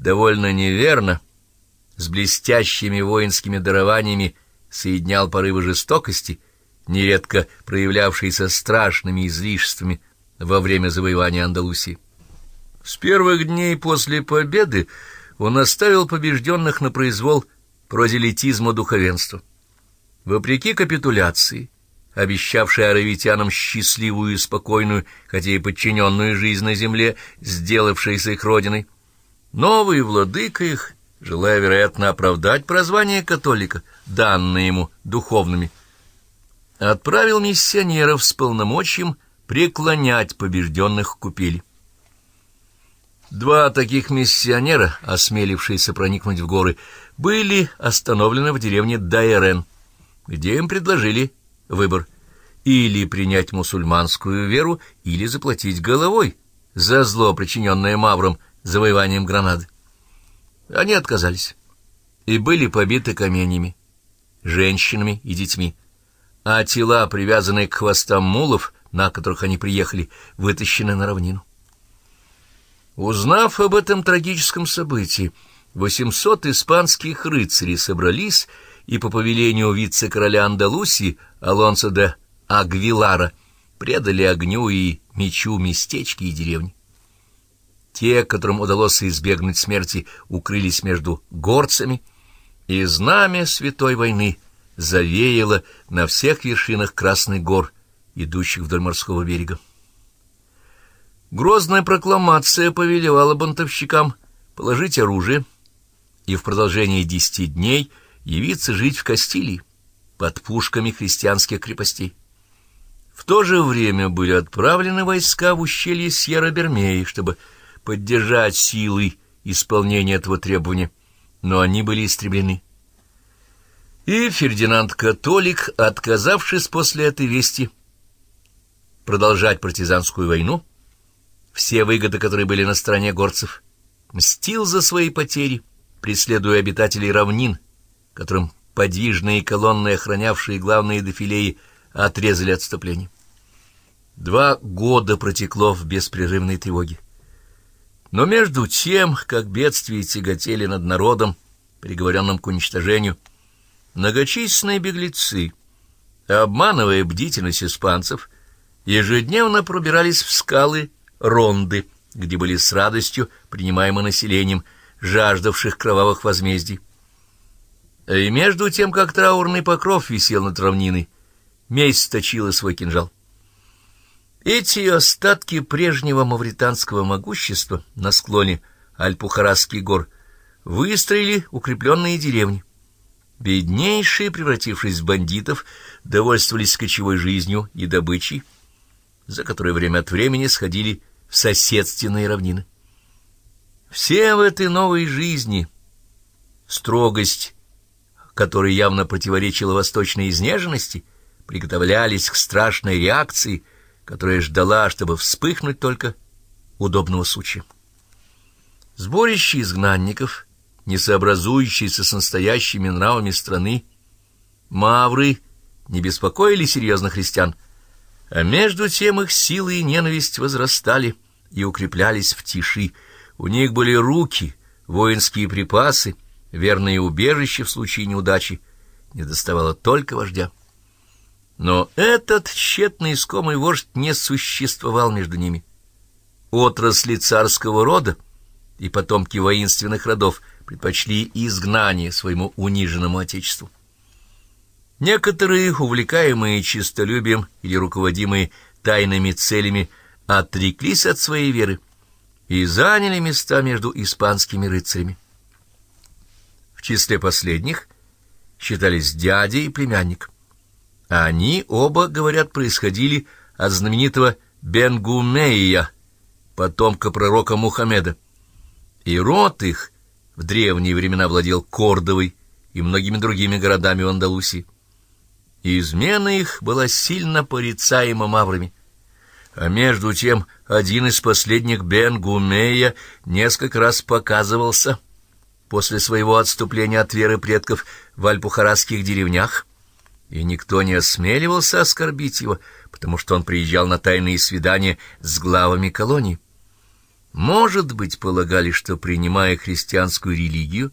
довольно неверно, с блестящими воинскими дарованиями соединял порывы жестокости, нередко проявлявшиеся страшными излишествами во время завоевания Андалусии. С первых дней после победы он оставил побежденных на произвол прозелитизма духовенства. Вопреки капитуляции, обещавшей аравитянам счастливую и спокойную, хотя и подчиненную жизнь на земле, сделавшейся их родиной, новый владыка их, желая, вероятно, оправдать прозвание католика, данное ему духовными, отправил миссионеров с полномочием преклонять побежденных купили. Два таких миссионера, осмелившиеся проникнуть в горы, были остановлены в деревне Дайрен, где им предложили выбор или принять мусульманскую веру, или заплатить головой за зло, причиненное Мавром завоеванием Гранады. Они отказались и были побиты каменьями, женщинами и детьми, а тела, привязанные к хвостам мулов, на которых они приехали, вытащены на равнину. Узнав об этом трагическом событии, восемьсот испанских рыцарей собрались и по повелению вице-короля Андалусии Алонсо де Агвилара предали огню и мечу местечки и деревни. Те, которым удалось избегнуть смерти, укрылись между горцами, и знамя святой войны завеяло на всех вершинах Красных гор, идущих вдоль морского берега. Грозная прокламация повелевала бунтовщикам положить оружие и в продолжении десяти дней явиться жить в Кастилии под пушками христианских крепостей. В то же время были отправлены войска в ущелье Сьерра-Бермеи, чтобы поддержать силы исполнения этого требования, но они были истреблены. И Фердинанд-католик, отказавшись после этой вести продолжать партизанскую войну, все выгоды, которые были на стороне горцев, мстил за свои потери, преследуя обитателей равнин, которым подвижные колонны, охранявшие главные дефилеи, отрезали отступление. Два года протекло в беспрерывной тревоге. Но между тем, как бедствия тяготели над народом, приговоренным к уничтожению, многочисленные беглецы, обманывая бдительность испанцев, ежедневно пробирались в скалы ронды, где были с радостью принимаемы населением, жаждавших кровавых возмездий. И между тем, как траурный покров висел над равниной, месть точила свой кинжал. Эти остатки прежнего мавританского могущества на склоне Альпухарасских гор выстроили укрепленные деревни. Беднейшие, превратившись в бандитов, довольствовались кочевой жизнью и добычей, за которой время от времени сходили в соседственные равнины. Все в этой новой жизни строгость, которой явно противоречила восточной изнеженности, приготовлялись к страшной реакции, которая ждала, чтобы вспыхнуть только удобного случая. Сборище изгнанников, не сообразующиеся с настоящими нравами страны, мавры не беспокоили серьезных христиан, а между тем их силы и ненависть возрастали и укреплялись в тиши. У них были руки, воинские припасы, верные убежища в случае неудачи. Не доставало только вождя. Но этот тщетно искомый вождь не существовал между ними. Отрасли царского рода и потомки воинственных родов предпочли изгнание своему униженному отечеству. Некоторые, увлекаемые честолюбием или руководимые тайными целями, отреклись от своей веры и заняли места между испанскими рыцарями. В числе последних считались дядя и племянник. Они оба, говорят, происходили от знаменитого Бенгумея, потомка пророка Мухаммеда. И род их в древние времена владел Кордовой и многими другими городами в Андалусии. Измена их была сильно порицаема маврами. А между тем один из последних Бен Гумея несколько раз показывался после своего отступления от веры предков в альпухарасских деревнях, и никто не осмеливался оскорбить его, потому что он приезжал на тайные свидания с главами колоний. Может быть, полагали, что, принимая христианскую религию,